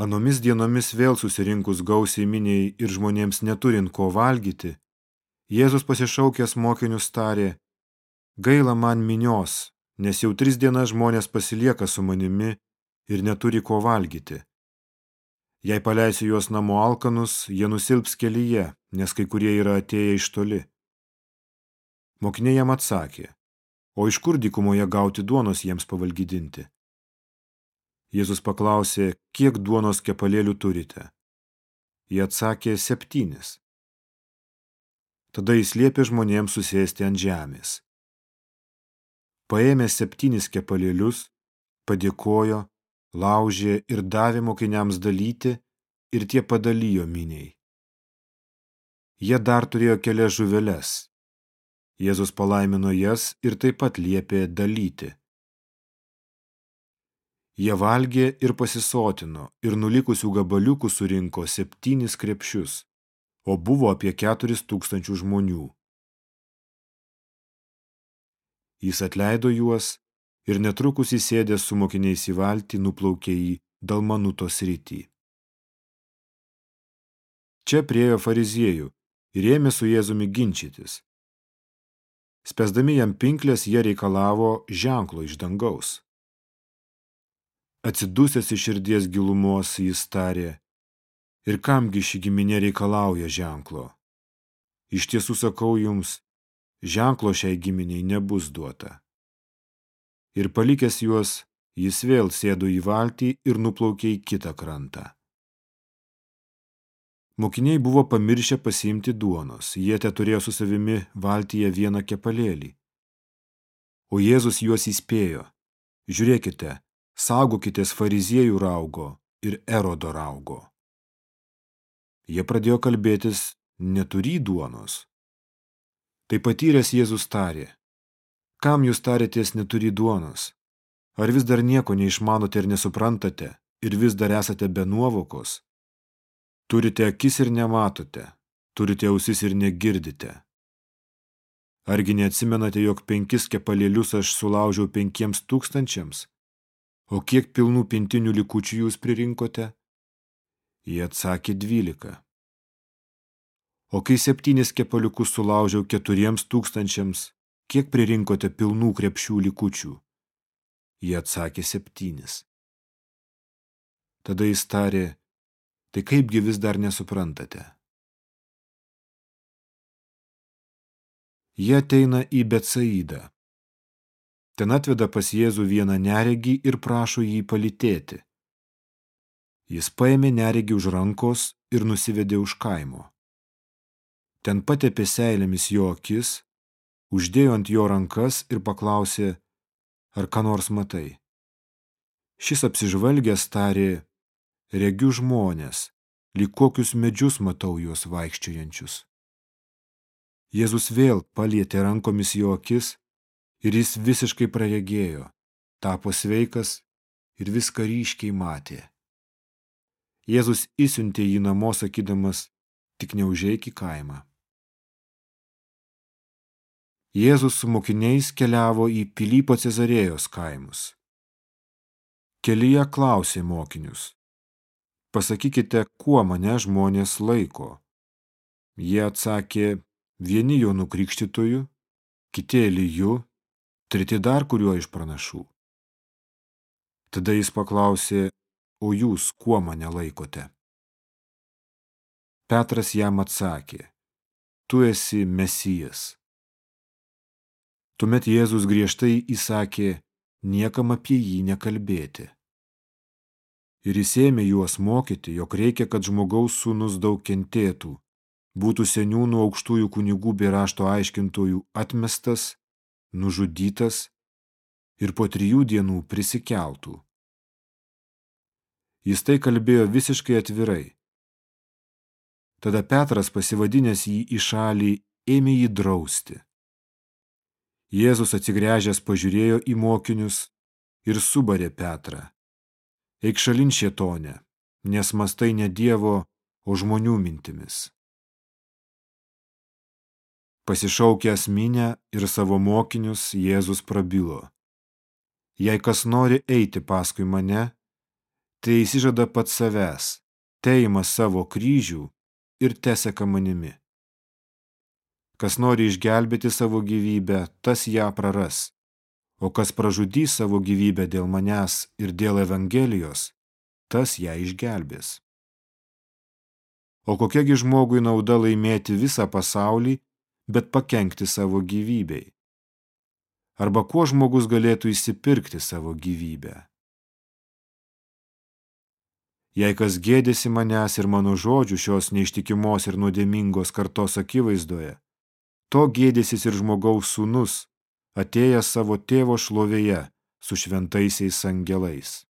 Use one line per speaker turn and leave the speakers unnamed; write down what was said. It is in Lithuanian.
Anomis dienomis vėl susirinkus gausiai miniai ir žmonėms neturint ko valgyti, Jėzus pasišaukęs mokinius tarė, gaila man minios, nes jau tris dienas žmonės pasilieka su manimi ir neturi ko valgyti. Jei paleisiu juos namo alkanus, jie nusilps kelyje, nes kai kurie yra atėję iš toli. Mokiniai jam atsakė, o iš kur dykumoje gauti duonos jiems pavalgydinti? Jėzus paklausė, kiek duonos kepalėlių turite. Jie atsakė septynis. Tada jis liepė žmonėms susėsti ant žemės. Paėmė septynis kepalėlius, padėkojo, laužė ir davė mokiniams dalyti ir tie padalijo miniai. Jie dar turėjo kelias žuveles. Jėzus palaimino jas ir taip pat liepė dalyti. Jie valgė ir pasisotino ir nulikusių gabaliukų surinko septynis krepšius, o buvo apie keturis tūkstančių žmonių. Jis atleido juos ir netrukus įsėdęs su mokiniais į valtį nuplaukė į Dalmanuto sritį. Čia priejo fariziejų ir ėmė su Jėzumi ginčytis. Spesdami jam pinklės, jie reikalavo ženklo iš dangaus. Atsidusęs iš širdies gilumos jis tarė, ir kamgi ši giminė reikalauja ženklo. Iš tiesų sakau jums, ženklo šiai giminiai nebus duota. Ir palikęs juos, jis vėl sėdo į valtį ir nuplaukė į kitą krantą. Mokiniai buvo pamiršę pasiimti duonos, jie te turėjo su savimi valtyje vieną kepalėlį. O Jėzus juos įspėjo, žiūrėkite, saugokitės fariziejų raugo ir erodo raugo. Jie pradėjo kalbėtis neturį duonos. Tai patyręs Jėzus tarė, kam jūs tarėtės neturį duonos? Ar vis dar nieko neišmanote ir nesuprantate ir vis dar esate be nuovokos? Turite akis ir nematote, turite ausis ir negirdite. Argi neatsimenate, jog penkis kepalėlius aš sulaužiau penkiems tūkstančiams? O kiek pilnų pintinių likučių jūs pririnkote? Jie atsakė dvylika. O kai septynis kepaliukus sulaužiau keturiems tūkstančiams, kiek pririnkote pilnų krepšių likučių? Jie atsakė septynis. Tada jis tarė, tai kaipgi vis dar nesuprantate? Jie ateina į Betsaidą. Ten atveda pas Jėzų vieną neregį ir prašo jį palitėti. Jis paėmė neregį už rankos ir nusivedė už kaimo. Ten patepė seilėmis jo akis, uždėjo ant jo rankas ir paklausė, ar ką nors matai. Šis apsižvalgęs tarė, regiu žmonės, lyg kokius medžius matau juos vaikščiojančius. Jėzus vėl palietė rankomis jo akis ir jis visiškai praregėjo, tapo sveikas ir viską ryškiai matė. Jėzus įsiuntė jį namo sakydamas, tik neužeik į kaimą. Jėzus su mokiniais keliavo į Pilypo Cezarėjos kaimus. Kelyje klausė mokinius, pasakykite, kuo mane žmonės laiko. Jie atsakė, vieni jo nukrikštytojų, kiti Eliju, treti dar kuriuo iš pranašų. Tada jis paklausė, o jūs kuo mane laikote? Petras jam atsakė, tu esi Mesijas. Tuomet Jėzus griežtai įsakė, niekam apie jį nekalbėti. Ir jis ėmė juos mokyti, jog reikia, kad žmogaus sūnus daug kentėtų, būtų seniūnų aukštųjų kunigų bei rašto aiškintojų atmestas, nužudytas ir po trijų dienų prisikeltų. Jis tai kalbėjo visiškai atvirai. Tada Petras, pasivadinęs jį į šalį, ėmė jį drausti. Jėzus atsigręžęs pažiūrėjo į mokinius ir subarė Petrą eik šalin šėtone, nes mastai ne Dievo, o žmonių mintimis. Pasišaukęs minę ir savo mokinius, Jėzus prabilo. Jei kas nori eiti paskui mane, tai įsižada pats savęs, teima savo kryžių ir teseka manimi. Kas nori išgelbėti savo gyvybę, tas ją praras, o kas pražudys savo gyvybę dėl manęs ir dėl Evangelijos, tas ją išgelbės. O kokiagi žmogui nauda laimėti visą pasaulį, bet pakenkti savo gyvybei? Arba kuo žmogus galėtų įsipirkti savo gyvybę? Jei kas gėdėsi manęs ir mano žodžių šios neištikimos ir nuodėmingos kartos akivaizdoje, to gėdėsis ir žmogaus sūnus, atėjęs savo tėvo šlovėje su šventaisiais angelais.